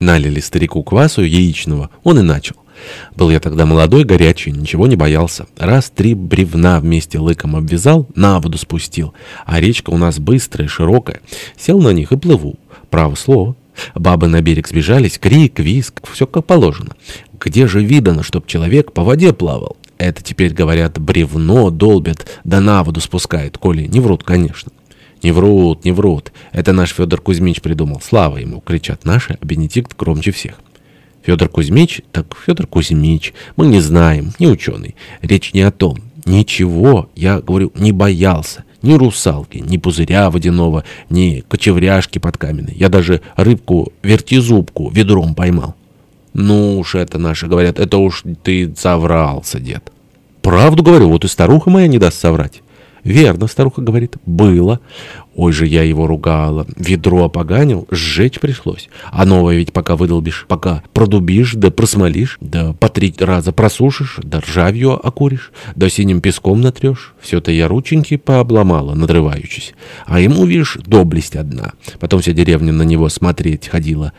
Налили старику квасу яичного, он и начал. Был я тогда молодой, горячий, ничего не боялся. Раз три бревна вместе лыком обвязал, на воду спустил. А речка у нас быстрая, широкая. Сел на них и плыву. Право слово. Бабы на берег сбежались, крик, виск, все как положено. Где же видано, чтоб человек по воде плавал? Это теперь, говорят, бревно долбят, да на воду спускает, коли не врут, конечно. «Не врут, не врут. Это наш Федор Кузьмич придумал. Слава ему!» — кричат наши, а Бенедикт громче всех. Федор Кузьмич? Так Федор Кузьмич. Мы не знаем, не ученый. Речь не о том. Ничего, я говорю, не боялся. Ни русалки, ни пузыря водяного, ни кочевряшки под каменной. Я даже рыбку-вертизубку ведром поймал. Ну уж это наши говорят, это уж ты соврался, дед. Правду говорю, вот и старуха моя не даст соврать. «Верно», — старуха говорит, — «было». Ой же я его ругала. Ведро опоганил, сжечь пришлось. А новое ведь пока выдолбишь, пока продубишь, да просмолишь, да по три раза просушишь, да ржавью окуришь, да синим песком натрешь. Все-то я рученьки пообломала, надрываючись. А ему, видишь, доблесть одна. Потом вся деревня на него смотреть ходила.